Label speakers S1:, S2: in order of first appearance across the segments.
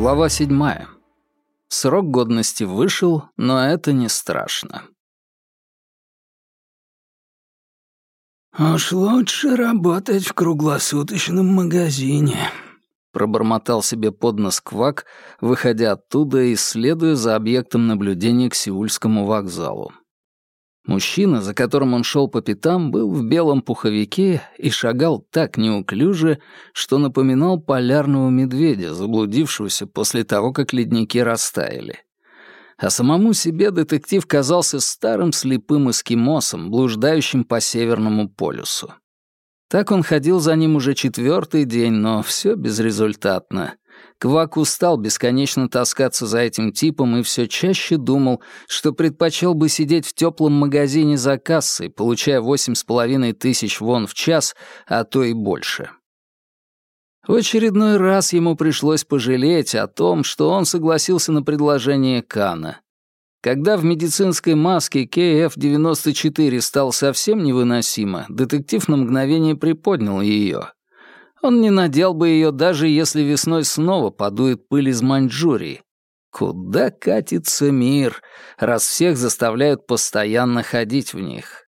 S1: Глава седьмая. Срок годности вышел, но это не страшно.
S2: «Уж лучше работать в круглосуточном магазине», —
S1: пробормотал себе под нос Квак, выходя оттуда и следуя за объектом наблюдения к Сеульскому вокзалу. Мужчина, за которым он шел по пятам, был в белом пуховике и шагал так неуклюже, что напоминал полярного медведя, заблудившегося после того, как ледники растаяли. А самому себе детектив казался старым слепым эскимосом, блуждающим по Северному полюсу. Так он ходил за ним уже четвертый день, но все безрезультатно. Квак устал бесконечно таскаться за этим типом и все чаще думал, что предпочел бы сидеть в теплом магазине за кассой, получая восемь с половиной тысяч вон в час, а то и больше. В очередной раз ему пришлось пожалеть о том, что он согласился на предложение Кана. Когда в медицинской маске KF-94 стал совсем невыносимо, детектив на мгновение приподнял ее. Он не надел бы ее, даже если весной снова подует пыль из Маньчжурии. Куда катится мир, раз всех заставляют постоянно ходить в них?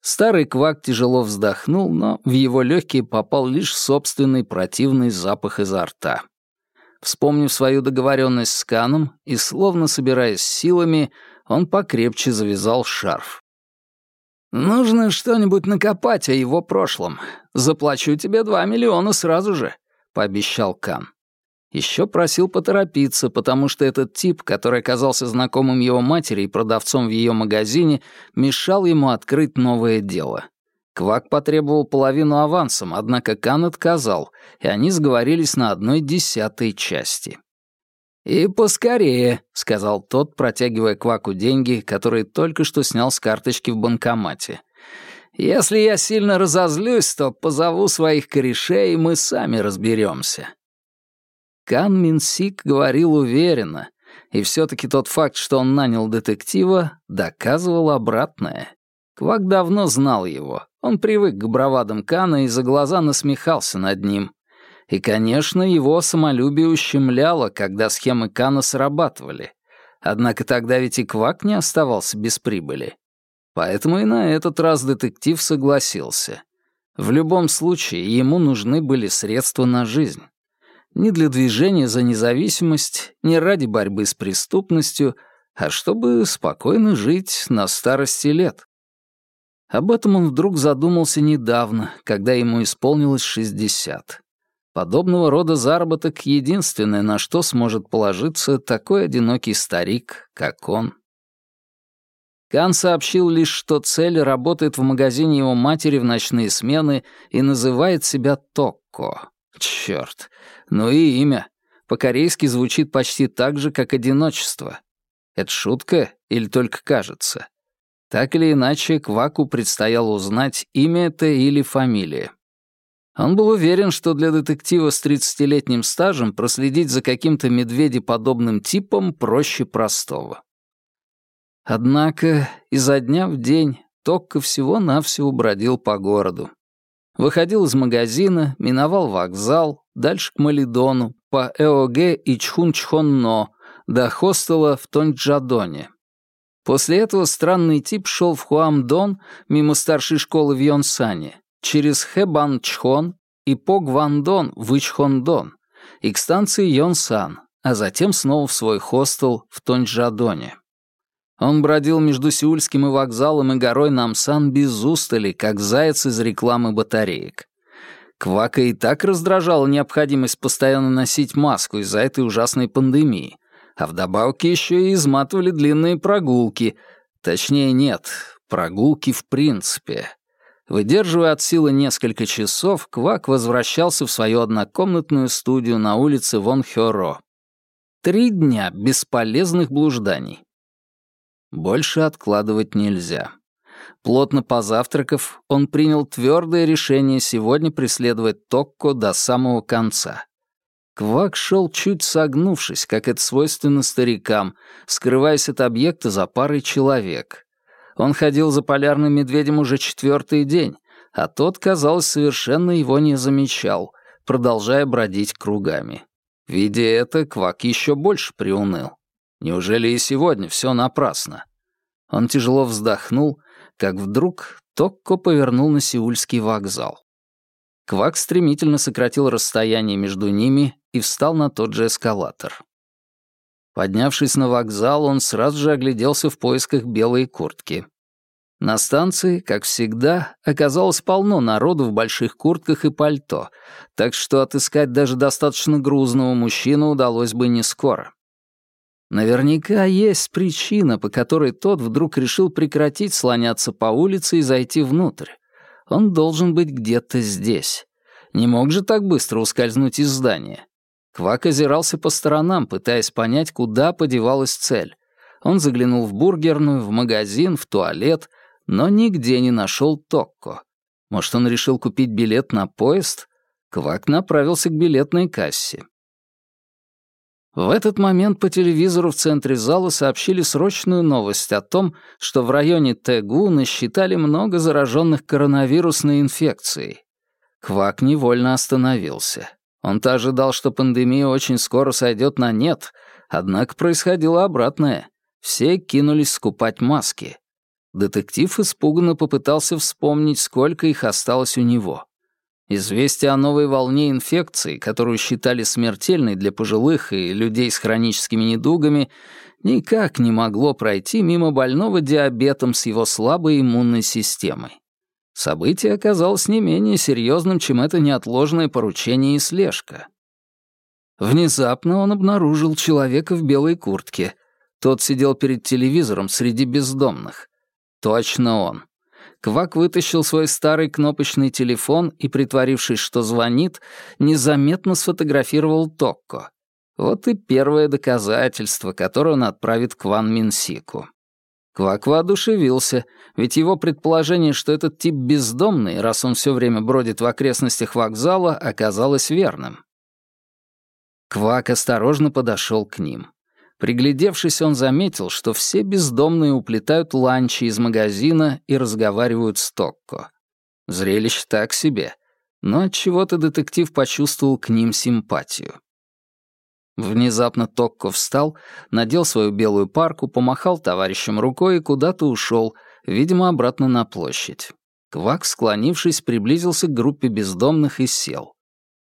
S1: Старый квак тяжело вздохнул, но в его легкие попал лишь собственный противный запах изо рта. Вспомнив свою договоренность с Каном и словно собираясь силами, он покрепче завязал шарф. «Нужно что-нибудь накопать о его прошлом. Заплачу тебе два миллиона сразу же», — пообещал Кан. Еще просил поторопиться, потому что этот тип, который оказался знакомым его матери и продавцом в ее магазине, мешал ему открыть новое дело. Квак потребовал половину авансом, однако Кан отказал, и они сговорились на одной десятой части. «И поскорее», — сказал тот, протягивая Кваку деньги, которые только что снял с карточки в банкомате. «Если я сильно разозлюсь, то позову своих корешей, и мы сами разберемся». Кан Минсик говорил уверенно, и все-таки тот факт, что он нанял детектива, доказывал обратное. Квак давно знал его. Он привык к бравадам Кана и за глаза насмехался над ним. И, конечно, его самолюбие ущемляло, когда схемы Кана срабатывали. Однако тогда ведь и Квак не оставался без прибыли. Поэтому и на этот раз детектив согласился. В любом случае, ему нужны были средства на жизнь. Не для движения за независимость, не ради борьбы с преступностью, а чтобы спокойно жить на старости лет. Об этом он вдруг задумался недавно, когда ему исполнилось 60. Подобного рода заработок — единственное, на что сможет положиться такой одинокий старик, как он. Кан сообщил лишь, что Цель работает в магазине его матери в ночные смены и называет себя Токко. Чёрт, ну и имя. По-корейски звучит почти так же, как одиночество. Это шутка или только кажется? Так или иначе, Кваку предстояло узнать, имя это или фамилия. Он был уверен, что для детектива с 30-летним стажем проследить за каким-то медведеподобным типом проще простого. Однако изо дня в день Токко всего-навсего бродил по городу. Выходил из магазина, миновал вокзал, дальше к Малидону, по ЭОГ и Чхунчхонно, до хостела в Тончжадоне. После этого странный тип шел в Хуамдон мимо старшей школы в Йонсане, через Хэбанчхон и по Гвандон в Ичхондон и к станции Йонсан, а затем снова в свой хостел в Тончжадоне. Он бродил между Сеульским и вокзалом и горой Намсан без устали, как заяц из рекламы батареек. Квака и так раздражала необходимость постоянно носить маску из-за этой ужасной пандемии, а вдобавок еще и изматывали длинные прогулки. Точнее, нет, прогулки в принципе. Выдерживая от силы несколько часов, Квак возвращался в свою однокомнатную студию на улице Вон Хёро. Три дня бесполезных блужданий. Больше откладывать нельзя. Плотно позавтракав, он принял твердое решение сегодня преследовать Токко до самого конца. Квак шел чуть согнувшись, как это свойственно старикам, скрываясь от объекта за парой человек. Он ходил за полярным медведем уже четвертый день, а тот, казалось, совершенно его не замечал, продолжая бродить кругами. Видя это, Квак еще больше приуныл. Неужели и сегодня все напрасно? Он тяжело вздохнул, как вдруг Токко повернул на Сеульский вокзал. Квак стремительно сократил расстояние между ними и встал на тот же эскалатор. Поднявшись на вокзал, он сразу же огляделся в поисках белой куртки. На станции, как всегда, оказалось полно народу в больших куртках и пальто, так что отыскать даже достаточно грузного мужчину удалось бы не скоро. Наверняка есть причина, по которой тот вдруг решил прекратить слоняться по улице и зайти внутрь. Он должен быть где-то здесь. Не мог же так быстро ускользнуть из здания. Квак озирался по сторонам, пытаясь понять, куда подевалась цель. Он заглянул в бургерную, в магазин, в туалет, но нигде не нашел Токко. Может, он решил купить билет на поезд? Квак направился к билетной кассе. В этот момент по телевизору в центре зала сообщили срочную новость о том, что в районе Тэгу насчитали много зараженных коронавирусной инфекцией. Квак невольно остановился. Он-то ожидал, что пандемия очень скоро сойдет на нет, однако происходило обратное. Все кинулись скупать маски. Детектив испуганно попытался вспомнить, сколько их осталось у него. Известие о новой волне инфекции, которую считали смертельной для пожилых и людей с хроническими недугами, никак не могло пройти мимо больного диабетом с его слабой иммунной системой. Событие оказалось не менее серьезным, чем это неотложное поручение и слежка. Внезапно он обнаружил человека в белой куртке. Тот сидел перед телевизором среди бездомных. Точно он. Квак вытащил свой старый кнопочный телефон и, притворившись, что звонит, незаметно сфотографировал Токко. Вот и первое доказательство, которое он отправит к Ван Минсику. Квак воодушевился, ведь его предположение, что этот тип бездомный, раз он все время бродит в окрестностях вокзала, оказалось верным. Квак осторожно подошел к ним. Приглядевшись, он заметил, что все бездомные уплетают ланчи из магазина и разговаривают с Токко. Зрелище так себе, но от чего то детектив почувствовал к ним симпатию. Внезапно Токко встал, надел свою белую парку, помахал товарищам рукой и куда-то ушел, видимо, обратно на площадь. Квак, склонившись, приблизился к группе бездомных и сел.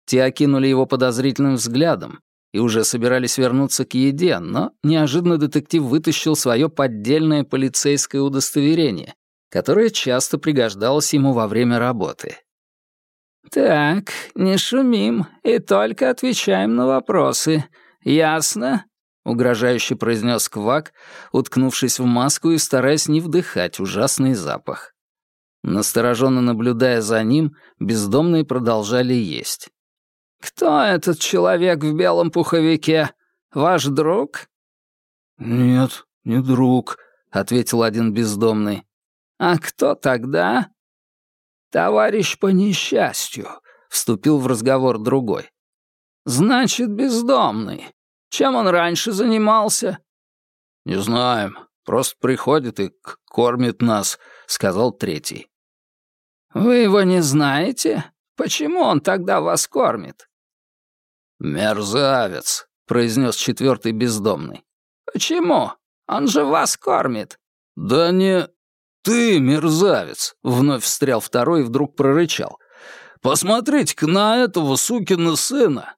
S1: Те окинули его подозрительным взглядом и уже собирались вернуться к еде, но неожиданно детектив вытащил свое поддельное полицейское удостоверение, которое часто пригождалось ему во время работы. «Так, не шумим и только отвечаем на вопросы. Ясно?» — угрожающе произнес Квак, уткнувшись в маску и стараясь не вдыхать ужасный запах. Настороженно наблюдая за ним, бездомные продолжали есть. «Кто этот человек в белом пуховике? Ваш друг?»
S2: «Нет, не друг», — ответил один бездомный.
S1: «А кто тогда?»
S2: «Товарищ по несчастью», — вступил в разговор другой.
S1: «Значит, бездомный. Чем он раньше занимался?»
S2: «Не знаем. Просто приходит и кормит нас», — сказал третий.
S1: «Вы его не знаете? Почему он тогда вас кормит?»
S2: «Мерзавец», — произнес четвертый бездомный.
S1: «Почему? Он же вас кормит».
S2: «Да не...» «Ты, мерзавец!» — вновь встрял второй и вдруг прорычал. «Посмотрите-ка на этого сукина сына!»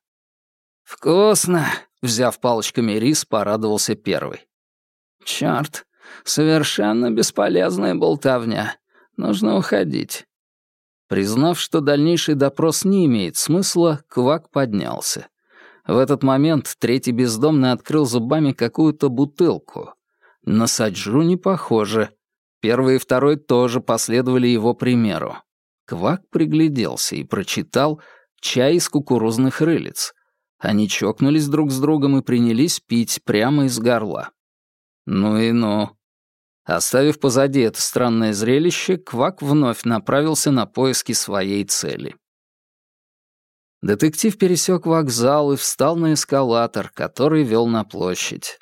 S1: «Вкусно!» — взяв палочками рис, порадовался первый. «Чёрт, совершенно бесполезная болтовня. Нужно уходить». Признав, что дальнейший допрос не имеет смысла, Квак поднялся. В этот момент третий бездомный открыл зубами какую-то бутылку. На Саджу не похоже. Первый и второй тоже последовали его примеру. Квак пригляделся и прочитал «Чай из кукурузных рылиц». Они чокнулись друг с другом и принялись пить прямо из горла. Ну и ну. Оставив позади это странное зрелище, Квак вновь направился на поиски своей цели. Детектив пересек вокзал и встал на эскалатор, который вел на площадь.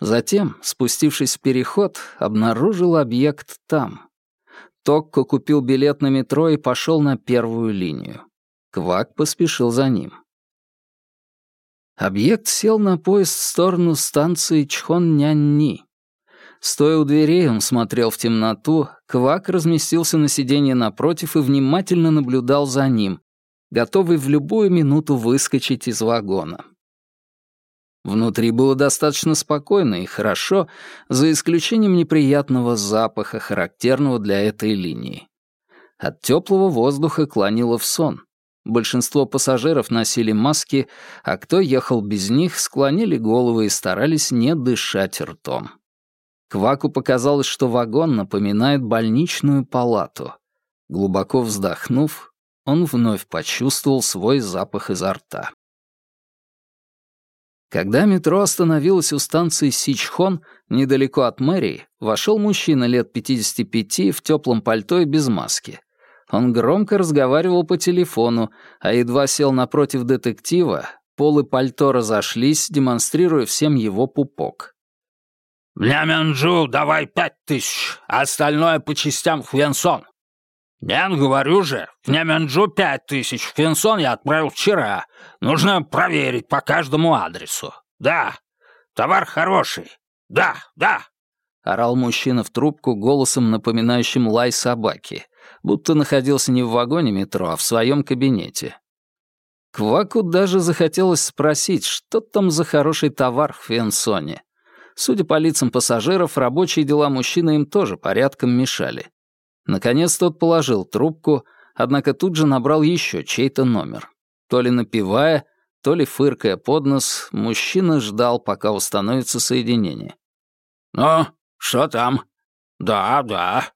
S1: Затем, спустившись в переход, обнаружил объект там. Токко купил билет на метро и пошел на первую линию. Квак поспешил за ним. Объект сел на поезд в сторону станции Чхон-Нянь-Ни. Стоя у дверей, он смотрел в темноту, Квак разместился на сиденье напротив и внимательно наблюдал за ним, готовый в любую минуту выскочить из вагона. Внутри было достаточно спокойно и хорошо, за исключением неприятного запаха, характерного для этой линии. От теплого воздуха клонило в сон. Большинство пассажиров носили маски, а кто ехал без них, склонили головы и старались не дышать ртом. Кваку показалось, что вагон напоминает больничную палату. Глубоко вздохнув, он вновь почувствовал свой запах изо рта. Когда метро остановилось у станции Сичхон, недалеко от мэрии, вошел мужчина лет 55 в теплом пальто и без маски. Он громко разговаривал по телефону, а едва сел напротив детектива, полы пальто разошлись, демонстрируя всем его пупок.
S3: «Мямянджу, давай пять тысяч, а остальное по частям Хвенсон. «Нет, говорю же, в Немянджу пять тысяч, в Финсон я отправил вчера. Нужно проверить по каждому адресу. Да, товар хороший. Да, да!»
S1: Орал мужчина в трубку голосом, напоминающим лай собаки, будто находился не в вагоне метро, а в своем кабинете. Кваку даже захотелось спросить, что там за хороший товар в Фенсоне. Судя по лицам пассажиров, рабочие дела мужчины им тоже порядком мешали. Наконец тот положил трубку, однако тут же набрал еще чей-то номер. То ли напевая, то ли фыркая под нос, мужчина ждал, пока установится соединение.
S3: «Ну, что там?» «Да, да.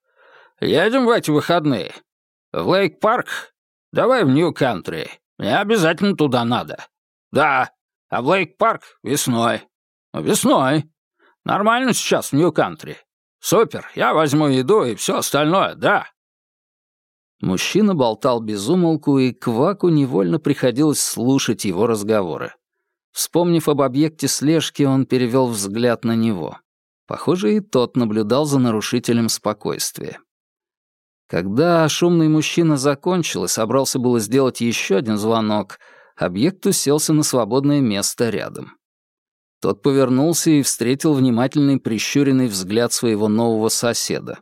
S3: Едем в эти выходные. В Лейк-парк? Давай в Нью-Кантри. Мне обязательно туда надо. Да. А в Лейк-парк весной. Весной. Нормально сейчас в Нью-Кантри. Супер, я возьму еду и все остальное, да».
S1: Мужчина болтал без умолку, и Кваку невольно приходилось слушать его разговоры. Вспомнив об объекте слежки, он перевел взгляд на него. Похоже, и тот наблюдал за нарушителем спокойствия. Когда шумный мужчина закончил и собрался было сделать еще один звонок, объект уселся на свободное место рядом. Тот повернулся и встретил внимательный прищуренный взгляд своего нового соседа.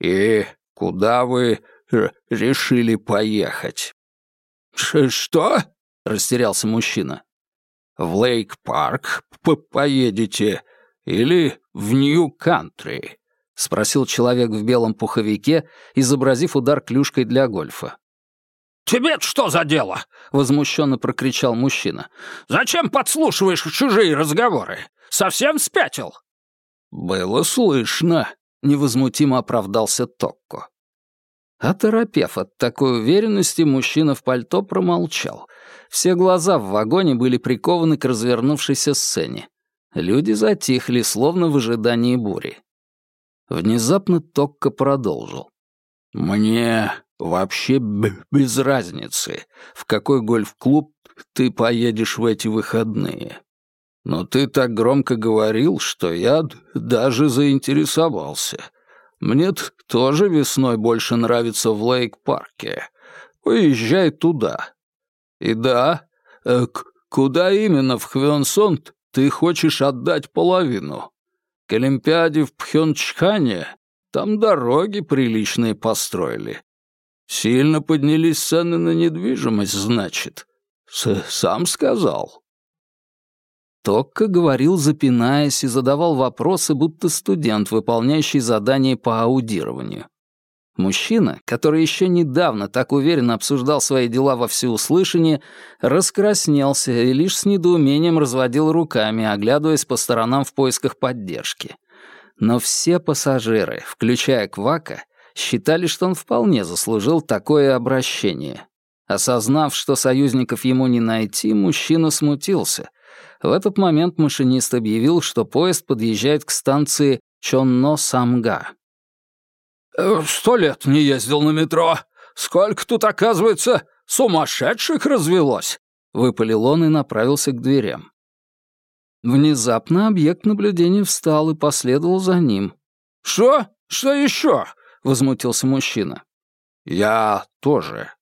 S2: «И куда вы решили поехать?»
S3: «Что?»
S2: — растерялся мужчина. «В Лейк-парк поедете или в Нью-Кантри?» — спросил человек в белом пуховике, изобразив удар клюшкой для гольфа.
S3: «Тебе что за дело?» — возмущенно прокричал мужчина. «Зачем подслушиваешь чужие разговоры? Совсем спятил?»
S1: «Было слышно», — невозмутимо оправдался Токко. Оторопев от такой уверенности, мужчина в пальто промолчал. Все глаза в вагоне были прикованы к развернувшейся сцене. Люди затихли, словно в ожидании бури. Внезапно Токко продолжил.
S2: «Мне Вообще без разницы, в какой гольф-клуб ты поедешь в эти выходные. Но ты так громко говорил, что я даже заинтересовался. Мне тоже весной больше нравится в Лейк-парке. Поезжай туда. И да, э, куда именно в Хвенсон ты хочешь отдать половину? К Олимпиаде в Пхенчхане там дороги приличные построили. Сильно поднялись цены на недвижимость, значит. С Сам сказал.
S1: Токко говорил, запинаясь, и задавал вопросы, будто студент, выполняющий задание по аудированию. Мужчина, который еще недавно так уверенно обсуждал свои дела во всеуслышание, раскраснелся и лишь с недоумением разводил руками, оглядываясь по сторонам в поисках поддержки. Но все пассажиры, включая Квака, считали, что он вполне заслужил такое обращение. Осознав, что союзников ему не найти, мужчина смутился. В этот момент машинист объявил, что поезд подъезжает к станции Чонно-Самга.
S3: «Э, «Сто лет не ездил на метро. Сколько тут, оказывается, сумасшедших развелось!»
S1: — выпалил он и направился к дверям. Внезапно объект наблюдения встал и последовал за ним.
S3: «Что? Что еще?» — возмутился мужчина.
S2: «Я тоже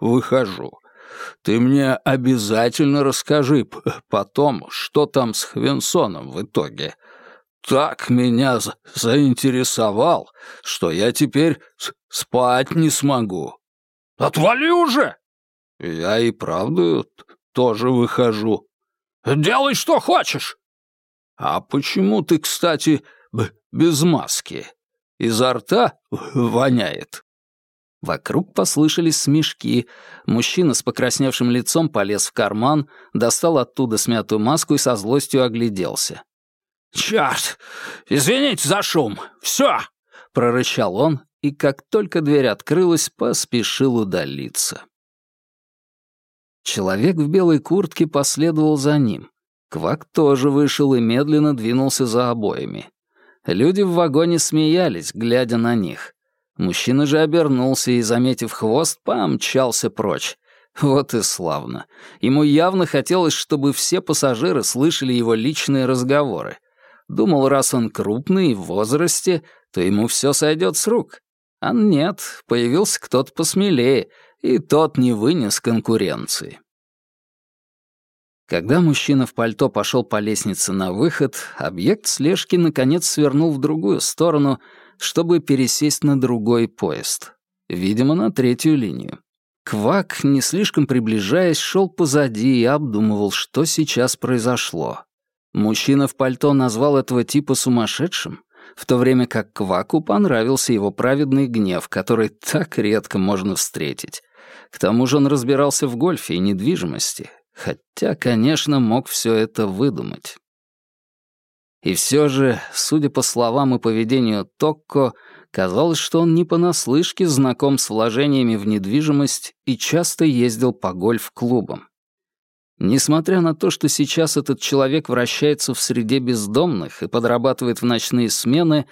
S2: выхожу. ты мне обязательно расскажи потом, что там с Хвенсоном в итоге. Так меня заинтересовал, что я теперь спать не смогу.
S3: Отвали уже!
S2: Я и правду тоже выхожу.
S3: Делай, что хочешь.
S2: А почему ты, кстати, без маски? Изо рта воняет.
S1: Вокруг послышались смешки. Мужчина с покрасневшим лицом полез в карман, достал оттуда смятую маску и со злостью огляделся.
S3: «Чёрт! Извините за шум! Всё!»
S1: — прорычал он, и как только дверь открылась, поспешил удалиться. Человек в белой куртке последовал за ним. Квак тоже вышел и медленно двинулся за обоями. Люди в вагоне смеялись, глядя на них. Мужчина же обернулся и, заметив хвост, помчался прочь. Вот и славно. Ему явно хотелось, чтобы все пассажиры слышали его личные разговоры. Думал, раз он крупный в возрасте, то ему все сойдет с рук. А нет, появился кто-то посмелее, и тот не вынес конкуренции. Когда мужчина в пальто пошел по лестнице на выход, объект слежки наконец свернул в другую сторону, чтобы пересесть на другой поезд. Видимо, на третью линию. Квак, не слишком приближаясь, шел позади и обдумывал, что сейчас произошло. Мужчина в пальто назвал этого типа сумасшедшим, в то время как Кваку понравился его праведный гнев, который так редко можно встретить. К тому же он разбирался в гольфе и недвижимости, Хотя, конечно, мог все это выдумать. И все же, судя по словам и поведению Токко, казалось, что он не понаслышке знаком с вложениями в недвижимость и часто ездил по гольф-клубам. Несмотря на то, что сейчас этот человек вращается в среде бездомных и подрабатывает в ночные смены,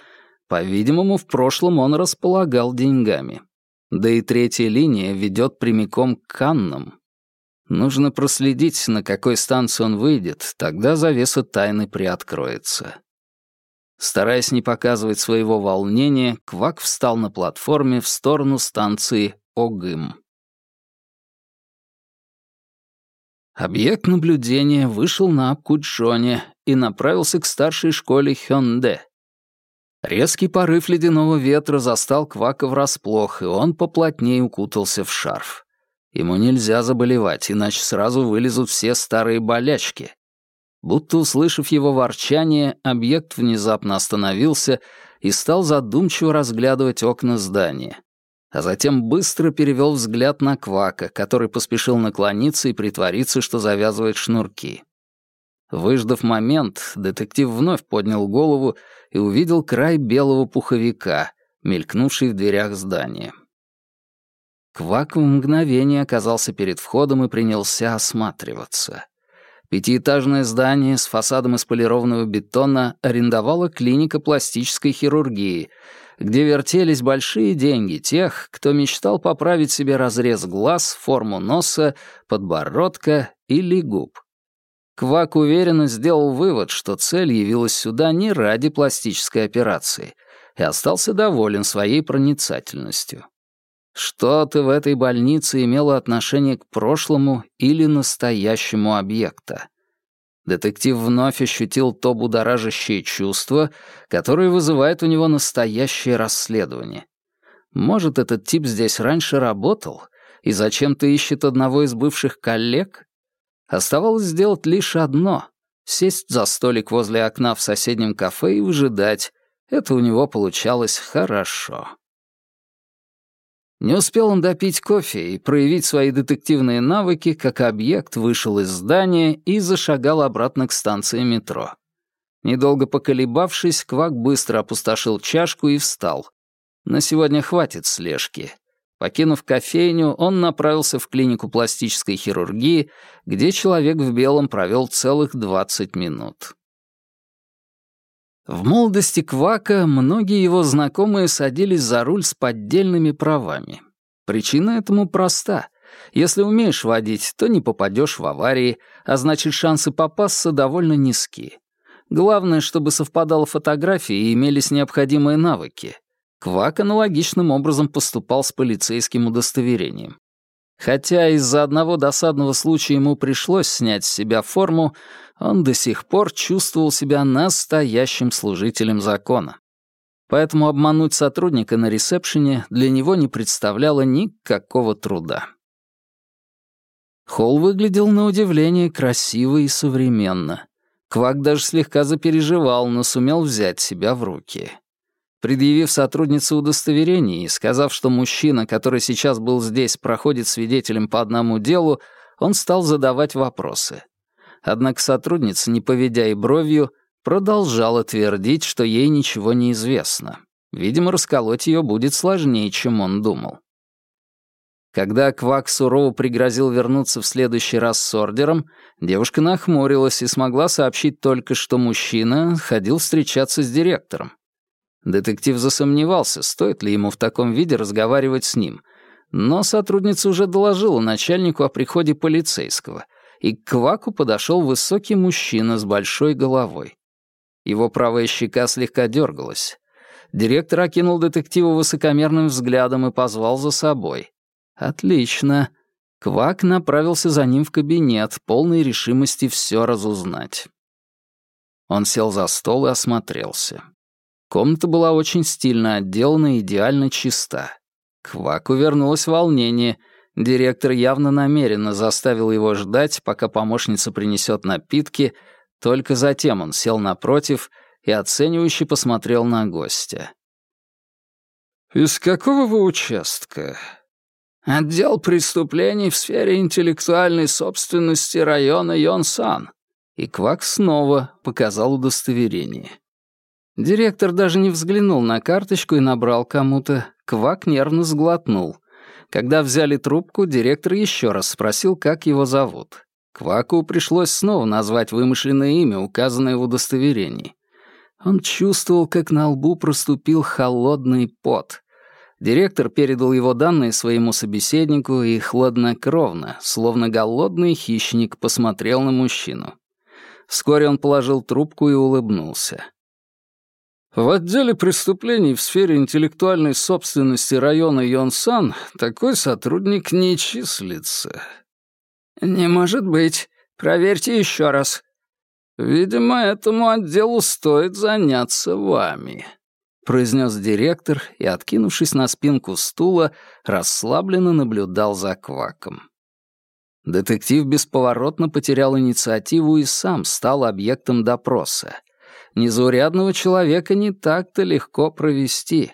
S1: по-видимому, в прошлом он располагал деньгами. Да и третья линия ведет прямиком к Каннам, Нужно проследить, на какой станции он выйдет, тогда завеса тайны приоткроется. Стараясь не показывать своего волнения, Квак встал на платформе в сторону станции Огым. Объект наблюдения вышел на Апкуджоне и направился к старшей школе Хёнде. Резкий порыв ледяного ветра застал Квака врасплох, и он поплотнее укутался в шарф. Ему нельзя заболевать, иначе сразу вылезут все старые болячки. Будто услышав его ворчание, объект внезапно остановился и стал задумчиво разглядывать окна здания. А затем быстро перевел взгляд на Квака, который поспешил наклониться и притвориться, что завязывает шнурки. Выждав момент, детектив вновь поднял голову и увидел край белого пуховика, мелькнувший в дверях здания. Квак в мгновение оказался перед входом и принялся осматриваться. Пятиэтажное здание с фасадом из полированного бетона арендовала клиника пластической хирургии, где вертелись большие деньги тех, кто мечтал поправить себе разрез глаз, форму носа, подбородка или губ. Квак уверенно сделал вывод, что цель явилась сюда не ради пластической операции, и остался доволен своей проницательностью. Что-то в этой больнице имело отношение к прошлому или настоящему объекта. Детектив вновь ощутил то будоражащее чувство, которое вызывает у него настоящее расследование. Может, этот тип здесь раньше работал и зачем-то ищет одного из бывших коллег? Оставалось сделать лишь одно — сесть за столик возле окна в соседнем кафе и выжидать. Это у него получалось хорошо. Не успел он допить кофе и проявить свои детективные навыки, как объект вышел из здания и зашагал обратно к станции метро. Недолго поколебавшись, Квак быстро опустошил чашку и встал. На сегодня хватит слежки. Покинув кофейню, он направился в клинику пластической хирургии, где человек в белом провел целых 20 минут. В молодости Квака многие его знакомые садились за руль с поддельными правами. Причина этому проста. Если умеешь водить, то не попадешь в аварии, а значит шансы попасться довольно низки. Главное, чтобы совпадала фотография и имелись необходимые навыки. Квак аналогичным образом поступал с полицейским удостоверением. Хотя из-за одного досадного случая ему пришлось снять с себя форму, он до сих пор чувствовал себя настоящим служителем закона. Поэтому обмануть сотрудника на ресепшене для него не представляло никакого труда. Холл выглядел на удивление красиво и современно. Квак даже слегка запереживал, но сумел взять себя в руки. Предъявив сотруднице удостоверение и сказав, что мужчина, который сейчас был здесь, проходит свидетелем по одному делу, он стал задавать вопросы. Однако сотрудница, не поведя и бровью, продолжала твердить, что ей ничего не известно. Видимо, расколоть ее будет сложнее, чем он думал. Когда Квак сурово пригрозил вернуться в следующий раз с ордером, девушка нахмурилась и смогла сообщить только, что мужчина ходил встречаться с директором. Детектив засомневался, стоит ли ему в таком виде разговаривать с ним, но сотрудница уже доложила начальнику о приходе полицейского, и к Кваку подошел высокий мужчина с большой головой. Его правая щека слегка дергалась. Директор окинул детектива высокомерным взглядом и позвал за собой. Отлично. Квак направился за ним в кабинет, полной решимости все разузнать. Он сел за стол и осмотрелся. Комната была очень стильно отделана и идеально чиста. Кваку вернулось волнение. Директор явно намеренно заставил его ждать, пока помощница принесет напитки, только затем он сел напротив и оценивающе посмотрел на гостя. «Из какого вы участка?» Отдел преступлений в сфере интеллектуальной собственности района Йонсан. И Квак снова показал удостоверение. Директор даже не взглянул на карточку и набрал кому-то. Квак нервно сглотнул. Когда взяли трубку, директор еще раз спросил, как его зовут. Кваку пришлось снова назвать вымышленное имя, указанное в удостоверении. Он чувствовал, как на лбу проступил холодный пот. Директор передал его данные своему собеседнику и хладнокровно, словно голодный хищник, посмотрел на мужчину. Вскоре он положил трубку и улыбнулся. В отделе преступлений в сфере интеллектуальной собственности района Йонсан такой сотрудник не числится. «Не может быть. Проверьте еще раз». «Видимо, этому отделу стоит заняться вами», произнес директор и, откинувшись на спинку стула, расслабленно наблюдал за кваком. Детектив бесповоротно потерял инициативу и сам стал объектом допроса. Незаурядного человека не так-то легко провести.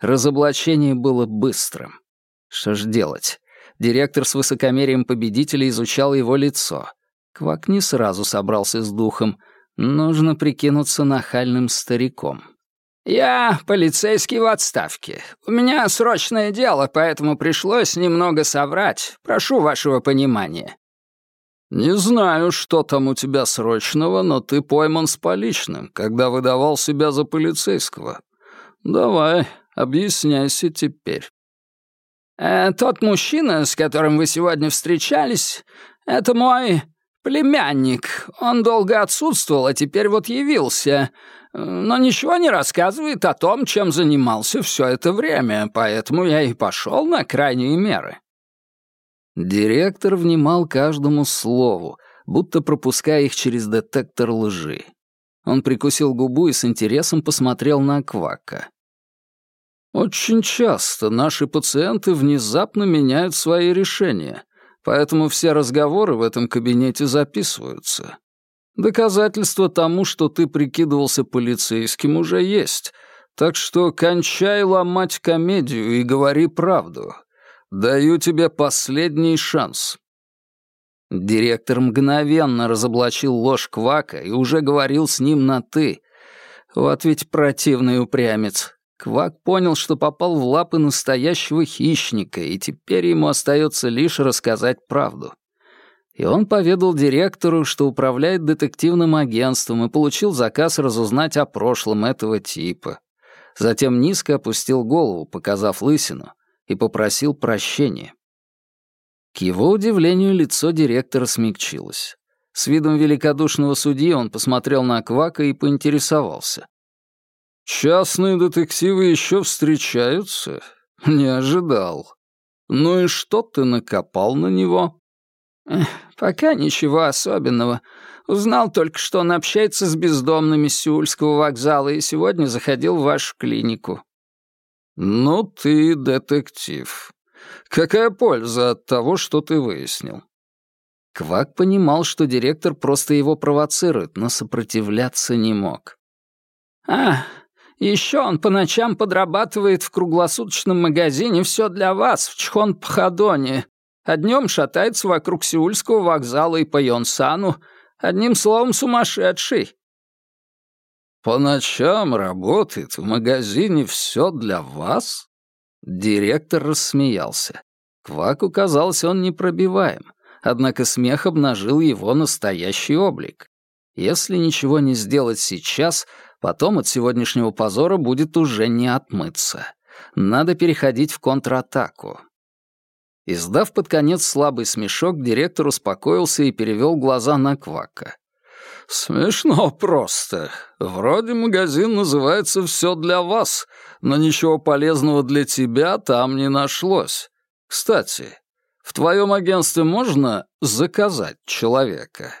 S1: Разоблачение было быстрым. Что ж делать? Директор с высокомерием победителя изучал его лицо. Квак не сразу собрался с духом. Нужно прикинуться нахальным стариком. «Я полицейский в отставке. У меня срочное дело, поэтому пришлось немного соврать. Прошу вашего понимания». «Не знаю, что там у тебя срочного, но ты пойман с поличным, когда выдавал себя за полицейского. Давай, объясняйся теперь». Э, «Тот мужчина, с которым вы сегодня встречались, это мой племянник. Он долго отсутствовал, а теперь вот явился но ничего не рассказывает о том, чем занимался все это время, поэтому я и пошел на крайние меры». Директор внимал каждому слову, будто пропуская их через детектор лжи. Он прикусил губу и с интересом посмотрел на Квака. «Очень часто наши пациенты внезапно меняют свои решения, поэтому все разговоры в этом кабинете записываются. Доказательства тому, что ты прикидывался полицейским, уже есть. Так что кончай ломать комедию и говори правду. Даю тебе последний шанс». Директор мгновенно разоблачил ложь Квака и уже говорил с ним на «ты». Вот ведь противный упрямец. Квак понял, что попал в лапы настоящего хищника, и теперь ему остается лишь рассказать правду и он поведал директору, что управляет детективным агентством и получил заказ разузнать о прошлом этого типа. Затем низко опустил голову, показав лысину, и попросил прощения. К его удивлению, лицо директора смягчилось. С видом великодушного судьи он посмотрел на Квака и поинтересовался. «Частные детективы еще встречаются? Не ожидал». Ну и что ты накопал на него?»
S3: «Пока ничего особенного. Узнал только, что он общается с бездомными Сеульского вокзала и сегодня заходил в вашу клинику».
S1: «Ну ты детектив. Какая польза от того, что ты выяснил?»
S2: Квак понимал, что директор просто его провоцирует, но сопротивляться не мог.
S3: «А, еще он по ночам подрабатывает в круглосуточном магазине «Все для вас» в Чхон-Пхадоне, а днем шатается вокруг Сеульского вокзала и по Йонсану, одним словом, сумасшедший».
S1: «По ночам работает в магазине «Все для вас»?»
S2: Директор рассмеялся. Кваку казалось, он непробиваем, однако смех обнажил его настоящий облик. Если ничего не сделать сейчас, потом от сегодняшнего позора будет уже не отмыться. Надо переходить в контратаку. Издав под конец слабый смешок, директор успокоился и перевел глаза на Квака.
S1: «Смешно просто. Вроде магазин называется «Все для вас», но ничего полезного для тебя там не нашлось. Кстати, в твоем агентстве можно заказать человека?»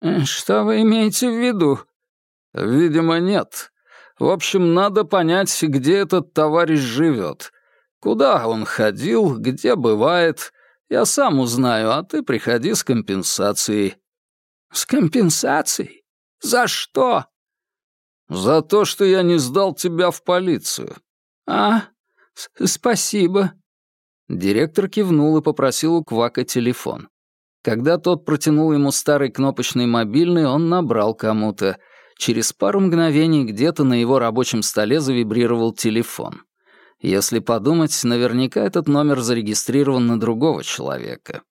S3: «Э, «Что вы имеете в виду?»
S1: «Видимо, нет. В общем, надо понять, где этот товарищ живет. Куда он ходил, где бывает. Я сам узнаю, а ты приходи с компенсацией».
S3: «С компенсацией? За что?»
S1: «За то, что я не сдал тебя в полицию».
S3: «А, спасибо».
S2: Директор кивнул и попросил у Квака телефон. Когда тот протянул ему старый кнопочный мобильный, он набрал кому-то. Через пару мгновений где-то на его рабочем столе завибрировал телефон. Если подумать, наверняка этот номер зарегистрирован на другого человека.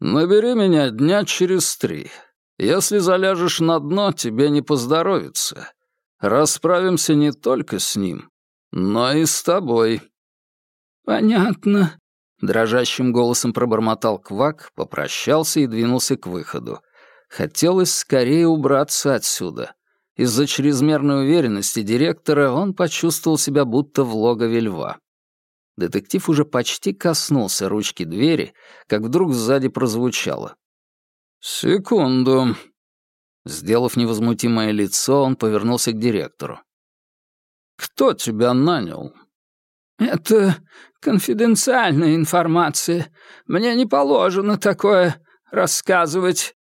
S1: «Набери меня дня через три. Если заляжешь на дно, тебе не поздоровится. Расправимся не только с ним, но и с тобой».
S3: «Понятно», —
S2: дрожащим голосом пробормотал Квак, попрощался и двинулся к выходу. Хотелось скорее убраться отсюда. Из-за чрезмерной уверенности директора он почувствовал себя будто в логове льва. Детектив уже почти коснулся ручки двери, как вдруг сзади прозвучало.
S1: «Секунду».
S2: Сделав невозмутимое лицо, он повернулся к директору.
S1: «Кто тебя нанял?»
S3: «Это конфиденциальная информация. Мне не положено такое рассказывать».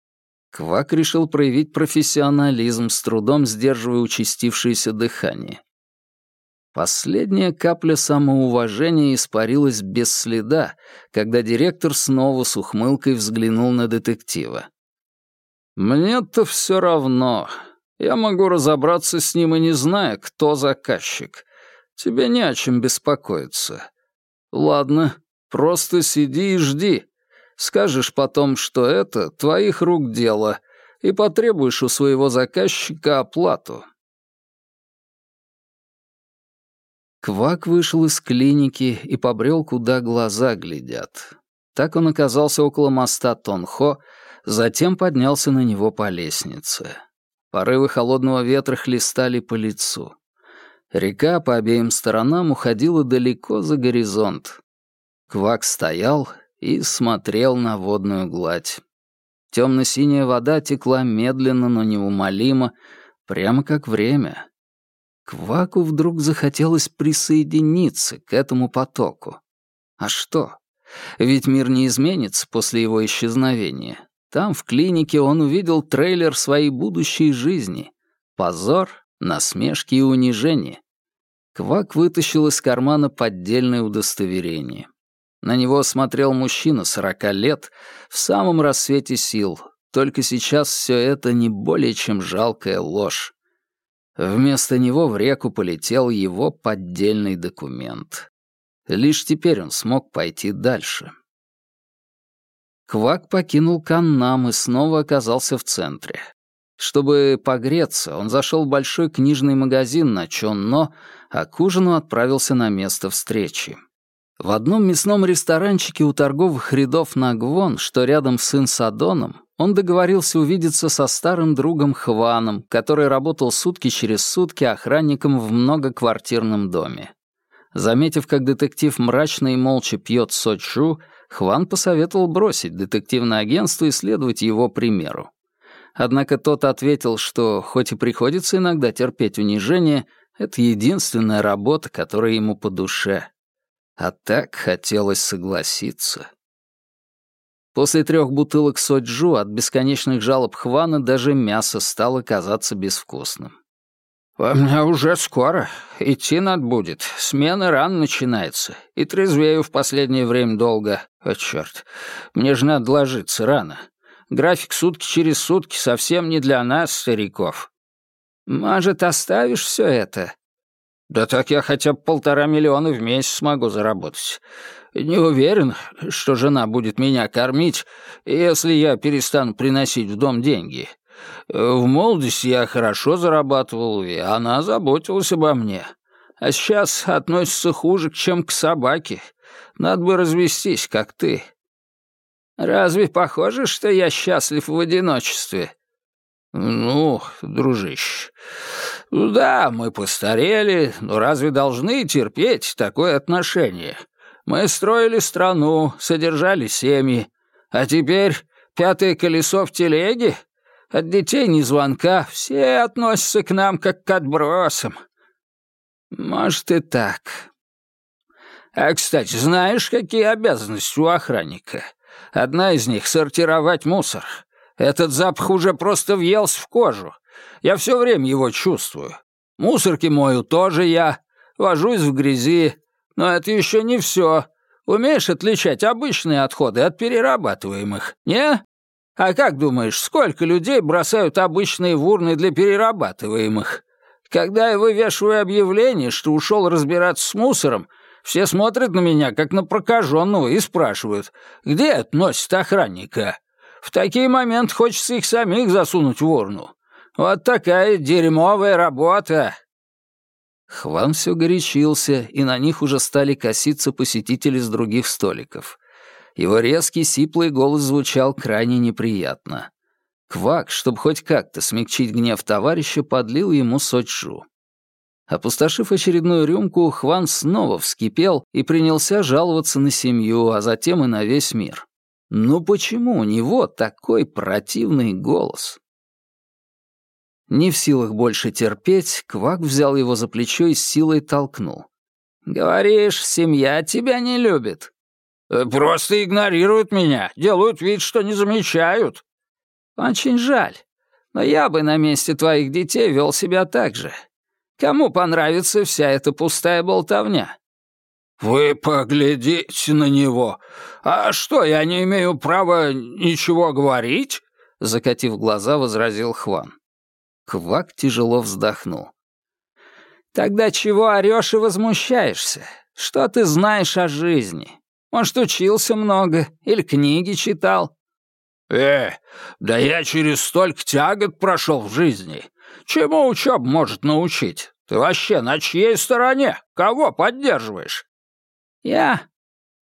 S2: Квак решил проявить профессионализм, с трудом сдерживая участившееся дыхание. Последняя капля самоуважения испарилась без следа, когда директор снова с ухмылкой взглянул на детектива.
S1: «Мне-то все равно. Я могу разобраться с ним и не зная, кто заказчик. Тебе не о чем беспокоиться. Ладно, просто сиди и жди. Скажешь потом, что это твоих рук дело, и потребуешь у своего заказчика оплату.
S2: Квак вышел из клиники и побрел, куда глаза глядят. Так он оказался около моста Тонхо, затем поднялся на него по лестнице. Порывы холодного ветра хлестали по лицу. Река по обеим сторонам уходила далеко за горизонт. Квак стоял и смотрел на водную гладь. Темно-синяя вода текла медленно, но неумолимо, прямо как время. Кваку вдруг захотелось присоединиться к этому потоку. А что? Ведь мир не изменится после его исчезновения. Там, в клинике, он увидел трейлер своей будущей жизни. Позор, насмешки и унижение. Квак вытащил из кармана поддельное удостоверение. На него смотрел мужчина сорока лет, в самом рассвете сил. Только сейчас все это не более чем жалкая ложь. Вместо него в реку полетел его поддельный документ. Лишь теперь он смог пойти дальше. Квак покинул Каннам и снова оказался в центре. Чтобы погреться, он зашел в большой книжный магазин на Чонно, а к ужину отправился на место встречи. В одном мясном ресторанчике у торговых рядов на Гвон, что рядом с Инсадоном, он договорился увидеться со старым другом Хваном, который работал сутки через сутки охранником в многоквартирном доме.
S1: Заметив, как детектив мрачно и молча пьет сочу, Хван посоветовал бросить детективное агентство и следовать его примеру. Однако тот ответил, что хоть и приходится иногда терпеть унижение, это единственная работа, которая ему по душе. А так хотелось согласиться. После трех бутылок соджу от бесконечных жалоб Хвана даже мясо стало казаться безвкусным.
S3: «У меня уже скоро. Идти надо будет. Смена рано начинается. И трезвею в последнее время долго. О, черт. Мне же надо ложиться рано. График сутки через сутки совсем не для нас, стариков.
S1: Может, оставишь все это?
S3: Да так я хотя бы полтора миллиона в месяц смогу заработать. Не уверен, что жена будет меня кормить, если я перестану приносить в дом деньги. В молодости я хорошо зарабатывал, и она заботилась обо мне. А сейчас относится хуже, чем к собаке. Надо бы развестись, как ты. Разве похоже, что я счастлив в одиночестве? Ну, дружище, да, мы постарели, но разве должны терпеть такое отношение? Мы строили страну, содержали семьи, а теперь пятое колесо в телеге? От детей ни звонка, все относятся к нам как к отбросам. Может и так. А, кстати, знаешь, какие обязанности у охранника? Одна из них — сортировать мусор. Этот запах уже просто въелся в кожу. Я все время его чувствую. Мусорки мою тоже я. Вожусь в грязи. Но это еще не все. Умеешь отличать обычные отходы от перерабатываемых, не? А как думаешь, сколько людей бросают обычные в урны для перерабатываемых? Когда я вывешиваю объявление, что ушел разбираться с мусором, все смотрят на меня, как на прокаженного, и спрашивают, где относит охранника. В такие моменты хочется их самих засунуть в урну. Вот такая дерьмовая работа.
S1: Хван все горячился, и на них уже стали коситься посетители с других столиков. Его резкий, сиплый голос звучал крайне неприятно. Квак, чтобы хоть как-то смягчить гнев товарища, подлил ему сочжу. Опустошив очередную рюмку, Хван снова вскипел и принялся жаловаться на семью, а затем и на весь мир. Ну почему у него такой противный голос? Не в силах больше терпеть, Квак взял его за плечо и с силой толкнул. «Говоришь, семья тебя не любит?»
S3: «Э, «Просто игнорируют меня, делают вид, что не замечают».
S1: «Очень жаль, но я бы на месте твоих детей вел себя так же. Кому понравится вся эта пустая болтовня?»
S3: «Вы поглядите на него! А что, я не имею права ничего говорить?» Закатив глаза, возразил Хван.
S1: Квак тяжело вздохнул. «Тогда чего орёшь и возмущаешься? Что ты знаешь о жизни? Может, учился много или книги читал?»
S3: «Э, да я через столько тягот прошел в жизни. Чему учеб может научить? Ты вообще на чьей стороне? Кого поддерживаешь?»
S1: «Я...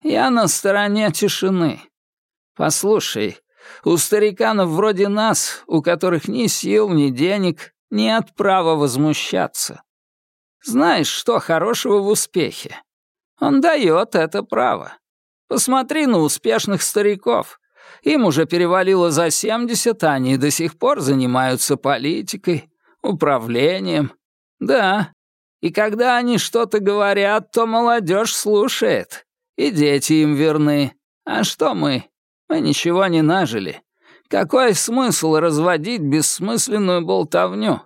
S1: я на стороне тишины. Послушай, у стариканов вроде нас, у которых ни сил, ни денег, нет права возмущаться. Знаешь, что хорошего в успехе? Он дает это право. Посмотри на успешных стариков. Им уже перевалило за семьдесят, а они до сих пор занимаются политикой, управлением, да, и когда они что-то говорят, то молодежь слушает, и дети им верны. А что мы? Мы ничего не нажили. Какой смысл разводить бессмысленную болтовню?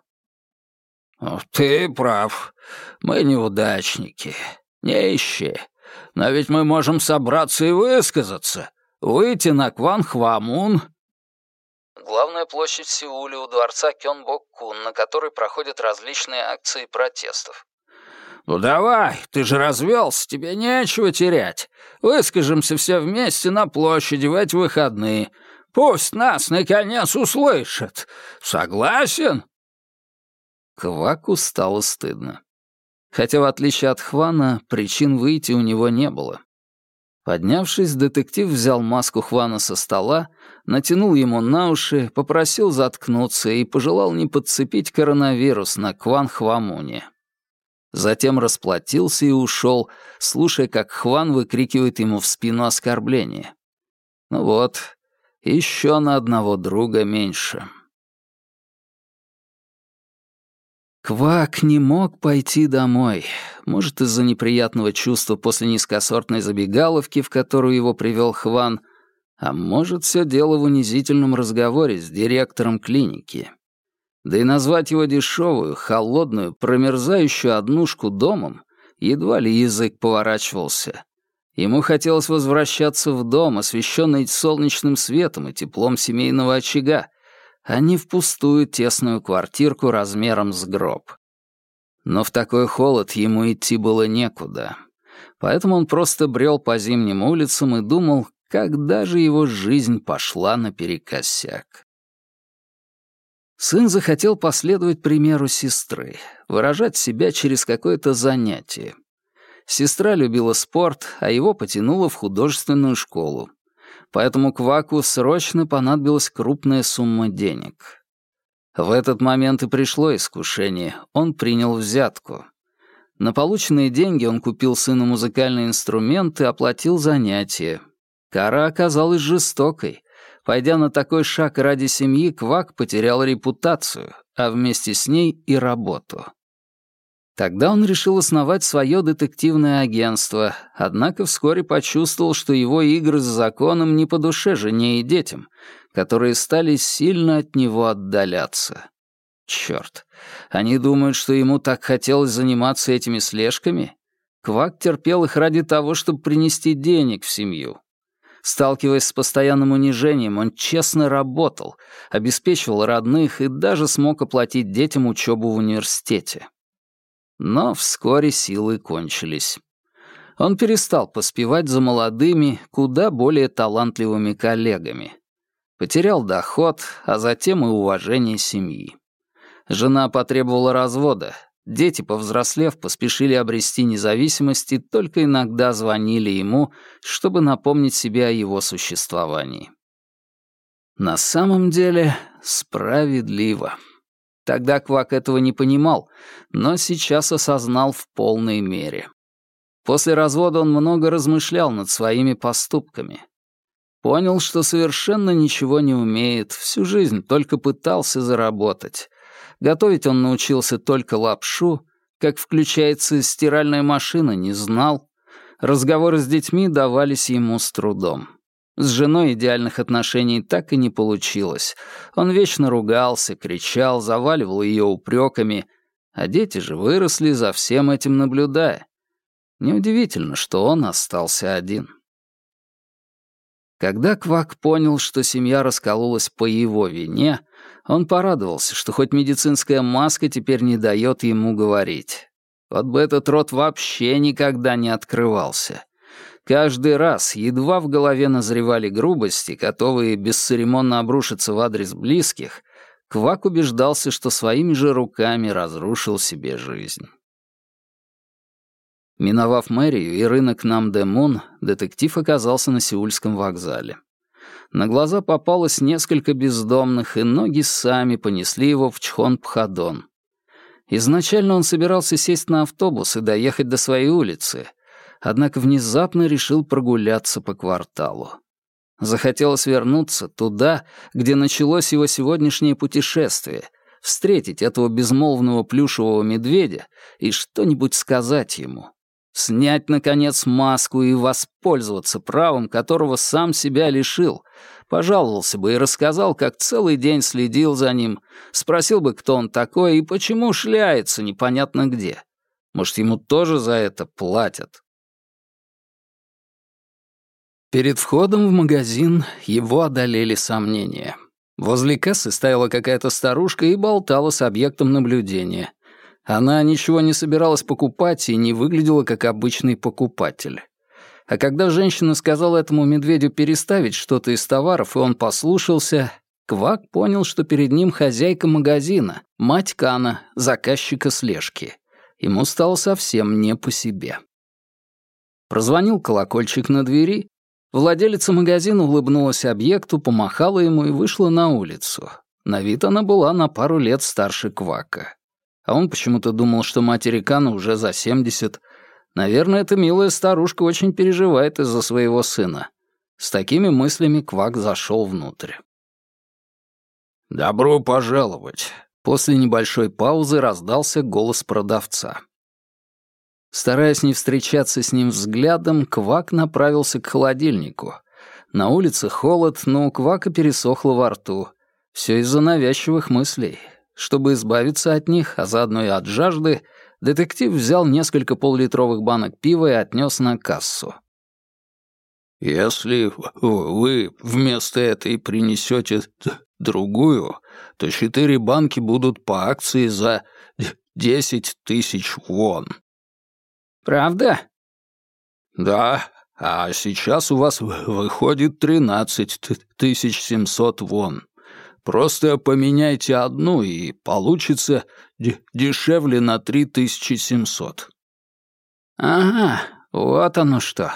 S3: «Ты прав. Мы неудачники, нищие. Но ведь мы можем собраться и высказаться. Выйти на Кванхвамун
S1: главная площадь в Сеуле у дворца Кёнбок-кун, на которой проходят различные акции протестов.
S3: «Ну давай, ты же развелся, тебе нечего терять. Выскажемся все вместе на площади в эти выходные. Пусть нас, наконец, услышат. Согласен?»
S1: Кваку стало стыдно. Хотя, в отличие от Хвана, причин выйти у него не было. Поднявшись, детектив взял маску Хвана со стола, натянул ему на уши, попросил заткнуться и пожелал не подцепить коронавирус на Кван Хвамуне. Затем расплатился и ушел, слушая, как Хван выкрикивает ему в спину оскорбление. Ну вот, еще на одного друга меньше. Квак не мог пойти домой. Может, из-за неприятного чувства после низкосортной забегаловки, в которую его привел Хван, а может, все дело в унизительном разговоре с директором клиники. Да и назвать его дешевую, холодную, промерзающую однушку домом едва ли язык поворачивался. Ему хотелось возвращаться в дом, освещенный солнечным светом и теплом семейного очага, а не в пустую тесную квартирку размером с гроб. Но в такой холод ему идти было некуда. Поэтому он просто брел по зимним улицам и думал, когда же его жизнь пошла наперекосяк. Сын захотел последовать примеру сестры, выражать себя через какое-то занятие. Сестра любила спорт, а его потянуло в художественную школу. Поэтому Кваку срочно понадобилась крупная сумма денег. В этот момент и пришло искушение. Он принял взятку. На полученные деньги он купил сыну музыкальный инструмент и оплатил занятия. Кара оказалась жестокой. Пойдя на такой шаг ради семьи, Квак потерял репутацию, а вместе с ней и работу. Тогда он решил основать свое детективное агентство, однако вскоре почувствовал, что его игры с законом не по душе жене и детям, которые стали сильно от него отдаляться. Черт, они думают, что ему так хотелось заниматься этими слежками? Квак терпел их ради того, чтобы принести денег в семью. Сталкиваясь с постоянным унижением, он честно работал, обеспечивал родных и даже смог оплатить детям учебу в университете. Но вскоре силы кончились. Он перестал поспевать за молодыми, куда более талантливыми коллегами. Потерял доход, а затем и уважение семьи. Жена потребовала развода, Дети, повзрослев, поспешили обрести независимость и только иногда звонили ему, чтобы напомнить себе о его существовании. На самом деле, справедливо. Тогда Квак этого не понимал, но сейчас осознал в полной мере. После развода он много размышлял над своими поступками. Понял, что совершенно ничего не умеет, всю жизнь только пытался заработать, Готовить он научился только лапшу, как включается стиральная машина, не знал. Разговоры с детьми давались ему с трудом. С женой идеальных отношений так и не получилось. Он вечно ругался, кричал, заваливал ее упреками, а дети же выросли за всем этим наблюдая. Неудивительно, что он остался один. Когда Квак понял, что семья раскололась по его вине, он порадовался, что хоть медицинская маска теперь не дает ему говорить. Вот бы этот рот вообще никогда не открывался. Каждый раз едва в голове назревали грубости, готовые бесцеремонно обрушиться в адрес близких, Квак убеждался, что своими же руками разрушил себе жизнь. Миновав мэрию и рынок Намдемун, детектив оказался на Сеульском вокзале. На глаза попалось несколько бездомных, и ноги сами понесли его в Чхон-Пхадон. Изначально он собирался сесть на автобус и доехать до своей улицы, однако внезапно решил прогуляться по кварталу. Захотелось вернуться туда, где началось его сегодняшнее путешествие, встретить этого безмолвного плюшевого медведя и что-нибудь сказать ему. Снять, наконец, маску и воспользоваться правом, которого сам себя лишил. Пожаловался бы и рассказал, как целый день следил за ним, спросил бы, кто он такой и почему шляется непонятно где. Может, ему тоже за это платят? Перед входом в магазин его одолели сомнения. Возле кассы стояла какая-то старушка и болтала с объектом наблюдения — она ничего не собиралась покупать и не выглядела как обычный покупатель. А когда женщина сказала этому медведю переставить что-то из товаров, и он послушался, Квак понял, что перед ним хозяйка магазина, мать Кана, заказчика слежки. Ему стало совсем не по себе. Прозвонил колокольчик на двери. Владелица магазина улыбнулась объекту, помахала ему и вышла на улицу. На вид она была на пару лет старше Квака. А он почему-то думал, что матери Кана уже за семьдесят. Наверное, эта милая старушка очень переживает из-за своего сына. С такими мыслями Квак зашел внутрь.
S2: «Добро пожаловать!»
S1: После небольшой паузы раздался голос продавца. Стараясь не встречаться с ним взглядом, Квак направился к холодильнику. На улице холод, но у Квака пересохло во рту. Все из-за навязчивых мыслей. Чтобы избавиться от них, а заодно и от жажды, детектив взял несколько поллитровых банок пива и отнес на кассу.
S2: «Если вы вместо этой принесете другую, то четыре банки будут по акции за десять тысяч вон».
S1: «Правда?»
S2: «Да, а сейчас у вас выходит тринадцать тысяч семьсот вон. Просто поменяйте одну, и получится дешевле на три тысячи семьсот».
S1: «Ага, вот оно что».